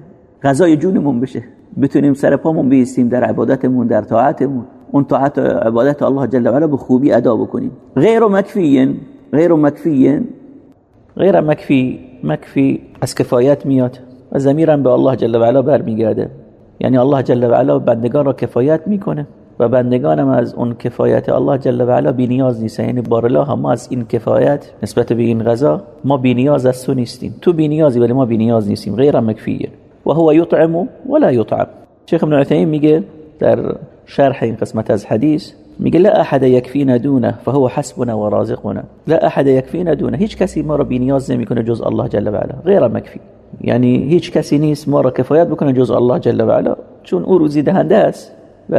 [SPEAKER 1] غذای جونمون بشه. بتونیم سر پامون بیستیم در عبادتمون در طاعتمون. اون طاعت عبادت الله جل و علا به خوبی ادا بکنیم. غیر مکفیین غیر مکفی غیر مکفی مکفی از کفایت میاد و زمیرم به الله جل و علا برمیگرده. یعنی الله جل و علا بندگان را کفایت می‌کنه و بندگانم از اون کفایت الله جل و علا بی نیاز نیستن. یعنی بارلا هم ما از این کفایت نسبت به این غذا ما بی نیاز از تو نیستیم. تو بی نیازی ولی ما بی نیاز نیستیم. غیر مکفیه. و هو یطعم ولا یطعم. شیخ ابن عثیمین میگه در شرح این قسمت از حدیث میگه لا احد یکفینا دونه فهو حسبنا و رازقنا. لا احد یکفینا دونه. هیچ کسی ما رو بی نیاز نمی‌کنه جز الله جل و علا. غیر مکفی. یعنی هیچ کسی نیست ما را کفایت بکنه جز الله جل و علا. چون او روزی دهنده است و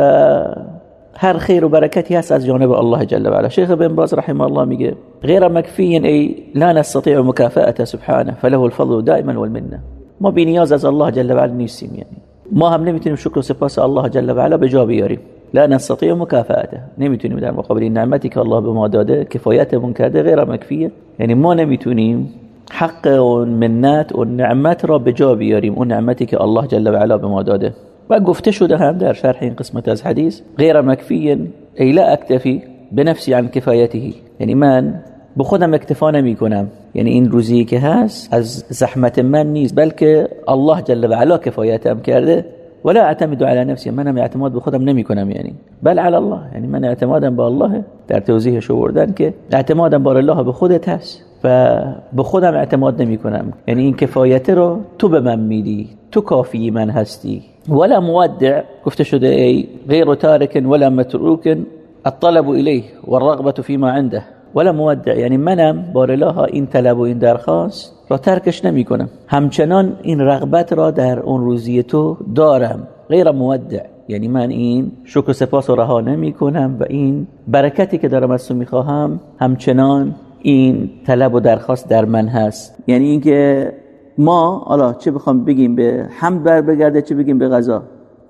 [SPEAKER 1] هر خیر و برکتی هست از جانب الله جل و علا. شیخ بن باز رحمه الله میگه غیر مکفی ای لا نستطيع مكافأته سبحانه فله الفضل دائما والمنه ما بی از الله جل و علا نیستیم یعنی. ما هم نمی‌تونیم شکر و سپاس الله جل و علا به جا بیاریم. لا نستطيع مكافأته نمی‌تونیم در مقابل نعمتی که الله به ما داده کفایتمون کرده غیر مکفیه. یعنی ما نمی‌تونیم حق اون منت و نعمت را به جا بیاریم. اون نعمتی که الله جل و علا به ما داده. و گفته شده هم در شرح این قسمت از حدیث غیر مکفی ای لا اکتفی بنفسی عن کفایته. یعنی من به خودم اکتفا نمی کنم یعنی این روزی که هست از زحمت من نیست بلکه الله جل و علا کفایتم کرده. ولا اعتمد على نفسی منم اعتماد به خودم نمی کنم یعنی. بل على الله. یعنی من اعتمادم به الله. در توضیحش آوردن که اعتمادم بر الله به خودت هست. و به خودم اعتماد نمی کنم یعنی این کفایت رو تو به من میدی تو کافی من هستی. ولا مودع گفته شده ای غیر تارک ولا متروک الطلب الیه والرغبه فيما عنده. ولا مودع یعنی منم بار الله این طلب و این درخواست را ترکش نمی کنم همچنان این رغبت را در اون روزی تو دارم. غیر مودع یعنی من این شکر سپاس و رها نمی کنم و این برکتی که دارم از تو می‌خواهم همچنان این طلب و درخواست در من هست. یعنی اینکه ما حالا چه بخوام بگیم به حمد بر بگرده چه بگیم به غذا.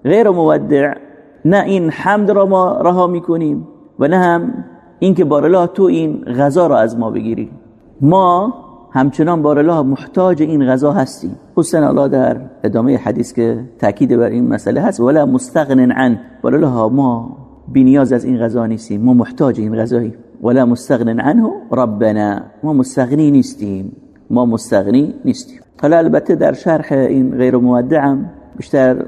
[SPEAKER 1] غیر مودع. نه این حمد را ما رها می‌کنیم و نه هم اینکه بارالله تو این غذا را از ما بگیری. ما همچنان بارالله محتاج این غذا هستیم. خصوصا الله در ادامه حدیث که تاکید بر این مسئله هست. ولا مستغن عن. بارالله ما بنیاز از این غذا نیستیم. ما محتاج این غذایی ولا مستغن عنه ربنا. ما مستغنی نیستیم ما مستغنی نیستیم حالا البته در شرح این غیر مودعم بیشتر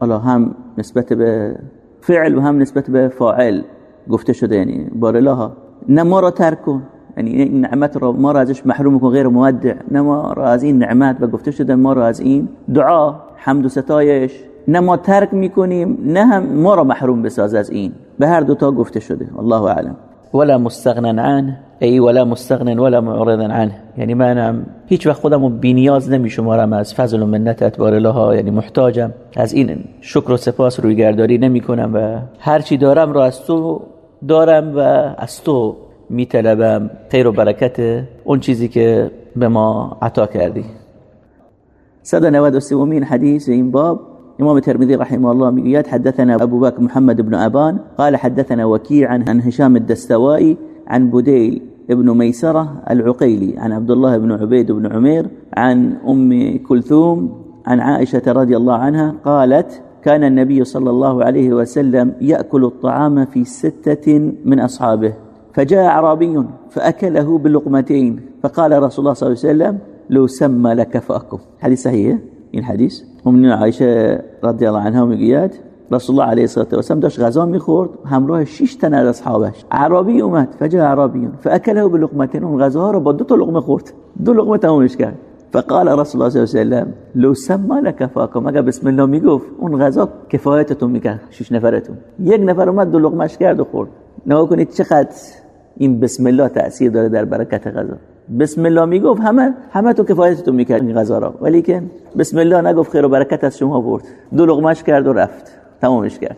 [SPEAKER 1] حالا هم نسبت به فعل و هم نسبت به فاعل گفته شده یعنی بارالله نه ما را ترک کن یعنی این نعمت را ما را ازش محروم کن غیر مودع. نه ما را از این نعمت و گفته شده ما را از این دعا حمد و ستایش. نه ما ترک می‌کنیم نه هم ما را محروم بساز از این. به هر دوتا گفته شده الله اعلم. ولا مستغنا عنه. ای ولا مستغنا ولا معرضا عنه. یعنی منم هیچ وقت خودمو بینیاز نمیشمارم از فضل و منت اتبار الله یعنی محتاجم. از این شکر و سپاس روی گرداری نمی کنم و هر چی دارم را از تو دارم و از تو میطلبم خیر و برکت اون چیزی که به ما عطا کردی. 193 حدیث این باب إمام الترمذي رحمه الله ميقيات حدثنا أبو بكر محمد بن أبان قال حدثنا وكيع عن, هشام الدستوائي عن بديل ابن ميسرة العقيلي عن عبد الله بن عبيد بن عمير عن أم كلثوم عن عائشة رضي الله عنها قالت كان النبي صلى الله عليه وسلم يأكل الطعام في ستة من أصحابه فجاء أعرابي فأكله بلقمتين فقال رسول الله صلى الله عليه وسلم لو سمى لك فأكم حديث صحيح الحديث من عائشة رضي الله عنها می‌گوید رسول الله علیه الصلاه و السلام داشت غذا می‌خورد همراه 6 تن از اصحابش. عربی اومد فجاء عربی فاكله بلقمتين اون غذا رو با دو تا لقمه خورد. دو لقمه تمومش کرد. فقال رسول الله صلی الله علیه و لو سما لك فاكم اگر بسم الله می‌گفت اون غذا کفایتتون می‌کرد شش نفرتون. یک نفر اومد دو لقمهش کرد و خورد. نگاه کنید چقدر این بسم الله تاثیر داره در برکت غذا. بسم الله می‌گفت همه همه تو کفایتتون می‌کرد این غذا را. ولی که بسم الله نگفت خیر و برکت از شما برد. دو لقمهش کرد و رفت. تمامش کرد.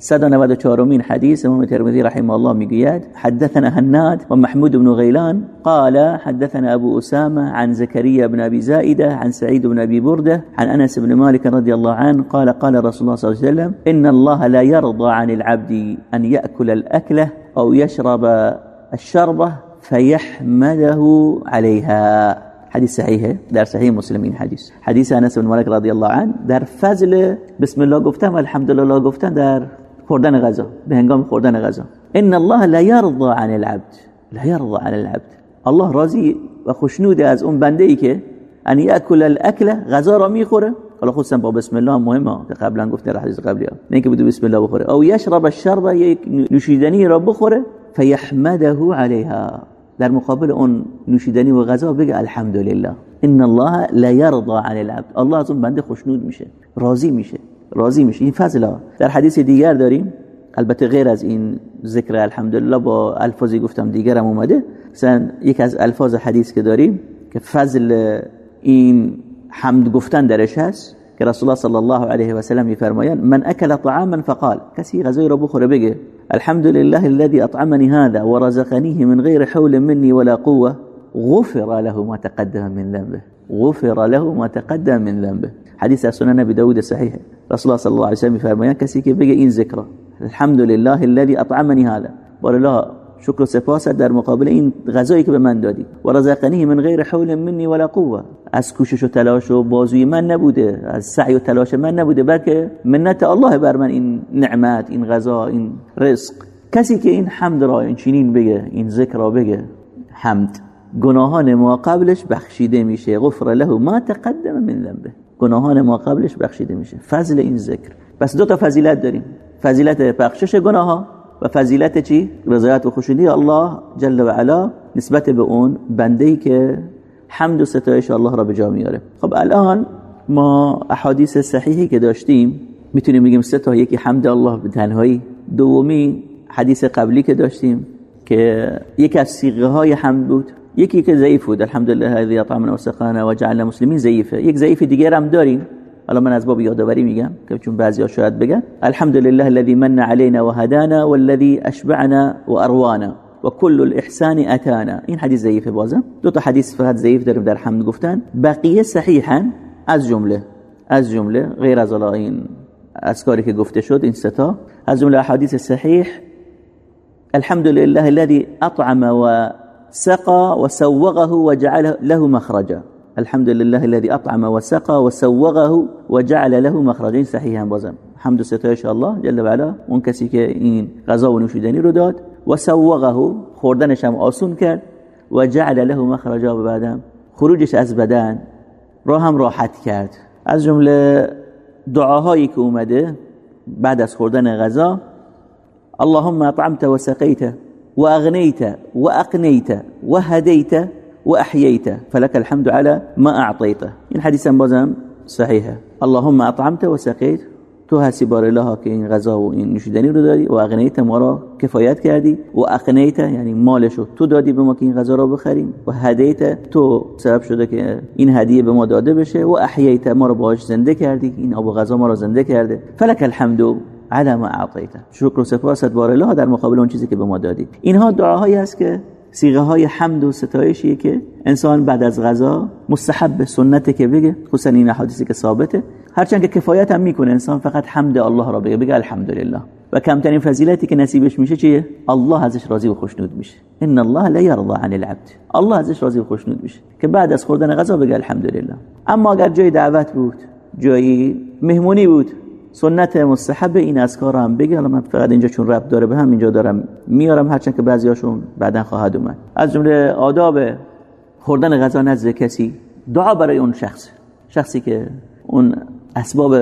[SPEAKER 1] 194 من حديث امام الترمذي رحمه الله ميقياد حدثنا هناد ومحمود بن غيلان قال حدثنا أبو أسامة عن زكريا بن أبي زائدة عن سعيد بن أبي بردة عن أنس بن مالك رضي الله عنه قال قال رسول الله صلى الله عليه وسلم إن الله لا يرضى عن العبد أن يأكل الأكلة أو يشرب الشربة فيحمده عليها. حدیث صحیحه در صحیح مسلمین حدیث حدیث أنس بن مالک رضی الله عنه در فضل. بسم الله گفتن و الحمدلله گفتن در خوردن غذا به هنگام خوردن غذا. إن الله لا يرضى عن العبد لا يرضى عن العبد. الله راضی و خوشنود از اون بنده ای که ان یأکل الأکل غذا را میخوره. حالا خصوصا با بسم الله مهمه. که قبلا گفت در حدیث قبلی ها نه که بده بسم الله بخوره. أو یشرب الشرب یک نوشیدنی را بخوره. فیحمده علیها. در مقابل اون نوشیدنی و غذا بگه الحمدلله. ان الله لا يرضى عن العبد. الله از اون بنده خوشنود میشه راضی میشه راضی میشه. این فضل در حدیث دیگر داریم البته غیر از این ذکر الحمدلله با الفاظی گفتم دیگرم اومده. مثلا یک از الفاظ حدیث که داریم که فضل این حمد گفتن درش هست که رسول الله صلی الله علیه و سلم میفرمایند من اکل طعاما فقال. کسی غذای را بخوره بگه الحمد لله الذي اطعمني هذا ورزقنيه من غير حول مني ولا قوه غفر له ما تقدم من ذنبه غفر له ما تقدم من ذنبه حديث سنن ابي داود صحيح رسول الله صلى الله عليه وسلم فرمایند کسی که بگه این الحمد لله الذي اطعمني هذا بار الله شکر و سپاس در مقابل این غذایی که به من دادی. و رزقنیه من غیر حول منی ولا قوه از کوشش و تلاش و بازوی من نبوده از سعی و تلاش من نبوده بلکه منت الله بر من این نعمت این غذا این رزق. کسی که این حمد را این چنین بگه این ذکر را بگه حمد گناهان ما قبلش بخشیده میشه. غفر له ما تقدم من ذنبه. گناهان ما قبلش بخشیده میشه. فضل این ذکر. پس دو تا فضیلت داریم. فضیلت بخشش گناه ها و فضیلت چی؟ رضایت و خوشنودی الله جل و علا نسبت به اون بنده که حمد و ستایش الله را به جا میاره. خب الان ما احادیث صحیحی که داشتیم می‌تونیم بگیم سه تا یکی حمد الله به تنهایی دومی حدیث قبلی که داشتیم که یکی از سیغه های حمد بود یکی که ضعیف بود. الحمدلله الذی اطعمنا و و جعلنا مسلمین ضعیفه. یک ضعیف دیگر هم داریم. حالا من از باب یادآوری میگم که چون بعضیا شاید بگن الحمدلله الذي من علينا وهدانا والذي أشبعنا واروانا وكل الإحسان أتانا. این حدیث ضعیف بازم. دو تا حدیث فقط ضعیف داریم در حمد گفتن. بقیه صحیحا از جمله از جمله غیر از این از کاری که گفته شد این ستا از جمله حدیث صحیح الحمد لله الذي أطعم وسقى وسوغه وجعل له مخرجا. الحمد لله الذي اطعم وسقى وسوغه وجعل له مخرجين صحيحا بازم حمد و ستایش الله جل و علا اون کسی که این غذا و نوشیدنی رو داد و سوغه خوردنش هم آسون کرد و جعل له مخرجا و بعدم خروجش از بدن را هم راحت کرد از جمله دعاهایی که اومده بعد از خوردن غذا اللهم اطعمت وسقيت واغنيت واقنيت وهديت وأحييته فلك الحمد على ما أعطيته این حدیث بازم صحیحه اللهم اطعمت و سقیت تو هستی بار الله که این غذا و این نوشیدنی رو داری و اغنیت ما را کفایت کردی و اقنیت یعنی مالشو تو دادی به ما که این غذا را بخریم و هدیت تو سبب شده که این هدیه به ما داده بشه و احییت ما رو باهاش زنده کردی این آب و غذا ما را زنده کرده. فلک الحمد على ما اعطیته شکر و سپاست بار الله در مقابل اون چیزی که به ما دادی. اینها دعاهایی است که سیغه های حمد و ستایشیه که انسان بعد از غذا مستحب سنته که بگه خصوصا این حدیثی که ثابته. هرچند که کفایت هم می‌کنه انسان فقط حمد الله را بگه بگه الحمدلله. و کمترین فضیلتی که نصیبش میشه چیه؟ الله ازش راضی و خوشنود میشه. ان الله لا يرضى عن العبد. الله ازش راضی و خوشنود میشه که بعد از خوردن غذا بگه الحمدلله. اما اگر جای دعوت بود جایی مهمونی بود سنت مستحب این اذکار هم بگی حالا من فقط اینجا چون رب داره به هم اینجا دارم میارم. هرچند که بعضیاشون بعدا خواهد اومد. از جمله آداب خوردن غذا نزد کسی دعا برای اون شخص. شخصی که اون اسباب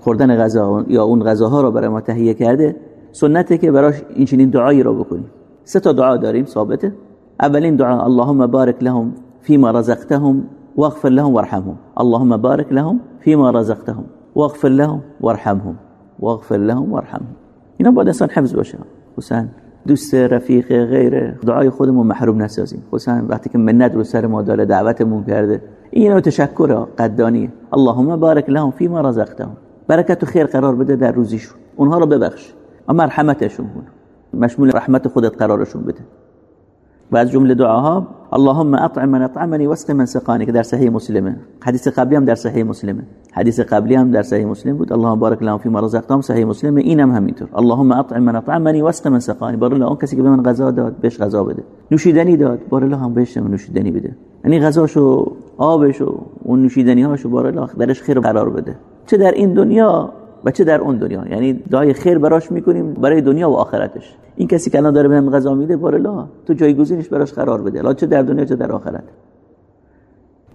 [SPEAKER 1] خوردن غذا یا اون غذاها رو برای ما تهیه کرده سنته که براش این چنین دعایی رو بکنیم. سه تا دعا داریم ثابته. اولین دعا اللهم بارک لهم فيما رزقتهم واغفر لهم وارحمهم. اللهم بارك لهم فيما رزقتهم. واغفر لهم وارحمهم. واغفر لهم وارحمهم. اینا باید انسان حفظ باشه. حسین دوست رفیق غیر دعای خودمون محروم نسازیم. حسین وقتی که منت رو سر ما داره دعوتمون کرده. اینو تشکر قدانی اللهم بارک لهم فيما رزقتهم. برکت و خیر قرار بده در روزیشون. اونها رو ببخش. اما مرحمتشون کن. مشمول رحمت خودت قرارشون بده. و از جمله دعاها اللهم اطعم من اطعمني واسق من سقاني که در صحیح مسلمه. حدیث قبلی هم در صحیح مسلمه. حدیث قبلی هم در صحیح مسلم بود. اللهم بارک لهم فيما رزقتهم صحیح مسلمه. اینم همینطور. اللهم اطعم من اطعمني واسق من سقاني بار الله اون کسی که به من غذا داد بهش غذا بده. نوشیدنی داد بار الله هم بهش نوشیدنی بده. یعنی غذاشو آبشو اون نوشیدنی هاشو بار الله درش خیر قرار بده. چه در این دنیا و چه در اون دنیا؟ یعنی دعای خیر براش می‌کنیم برای دنیا و آخرتش. این کسی که الان داره بهم غذا میده بارلا تو جایگزینش براش قرار بده. لا چه در دنیا چه در آخرت.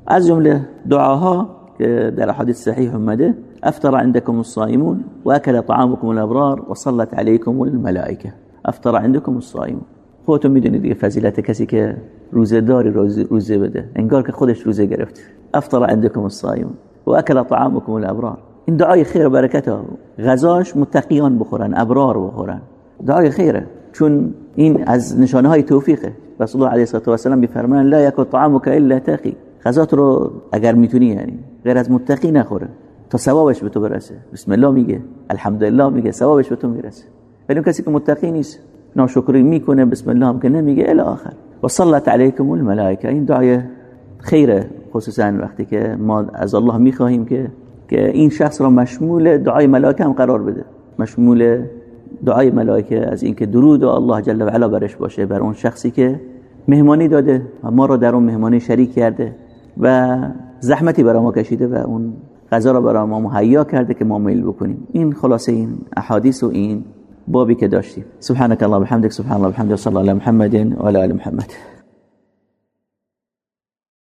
[SPEAKER 1] از جمله دعاها که در حدیث صحیح اومده افطر عندكم الصائمون واكل طعامكم الابرار وصلت عليكم الملائكه افطر عندكم الصائمون. خودتون می‌دونید دیگه فضیلت کسی که روزه داری روزه بده. انگار که خودش روزه گرفت افطر عندكم الصائمون واكل طعامكم الابرار. این دعای خیر و برکت ها غذاش متقیان بخورن ابرار بخورن. دعای خیره. چون این از نشانه های توفیقه. رسول الله علیه و السلام میفرمان لا یاکل طعامك الا تقی. غذات رو اگر می‌تونی یعنی غیر از متقی نخوره. تا ثوابش به تو برسه. بسم الله میگه الحمدلله میگه ثوابش به تو می‌رسه. ولی کسی که متقی نیست ناشکری می‌کنه بسم الله هم که نمیگه الی آخر. و صلت علیکم الملائکه. این دعای خیره خصوصا وقتی که ما از الله می‌خواهیم که که این شخص را مشمول دعای ملائکه هم قرار بده. مشمول دعای ملائکه از اینکه درود و الله جل و علا برش باشه بر اون شخصی که مهمانی داده و ما را در اون مهمانی شریک کرده و زحمتی برای ما کشیده و اون غذا را برای ما مهیا کرده که ما میل بکنیم. این خلاصه این احادیث و این بابی که داشتیم. سبحانك الله بحمدك سبحان الله بحمده صلی الله علی محمد و علی محمد.